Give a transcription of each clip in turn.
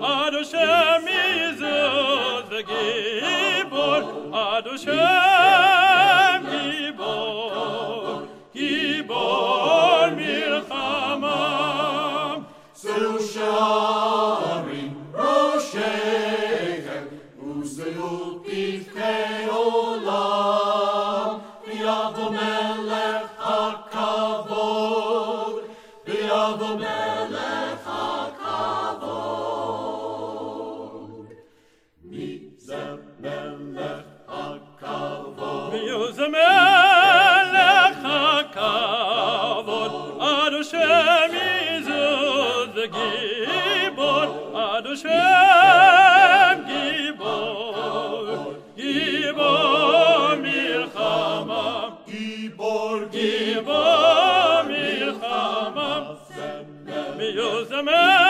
Adoshem Yizod V'Gibor. Adoshem Biavo melech hakavod, Biavo melech hakavod. Melech hakavod, melech hakavod, Adoshem me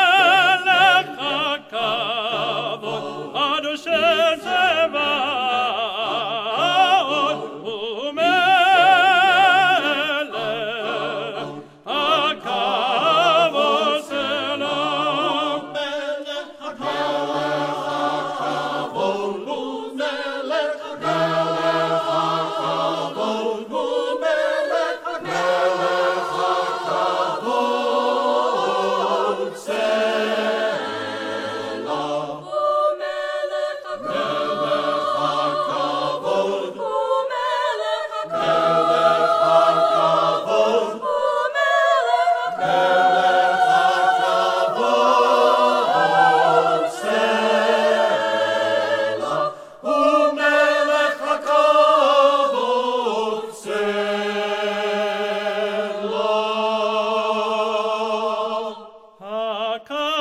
Come.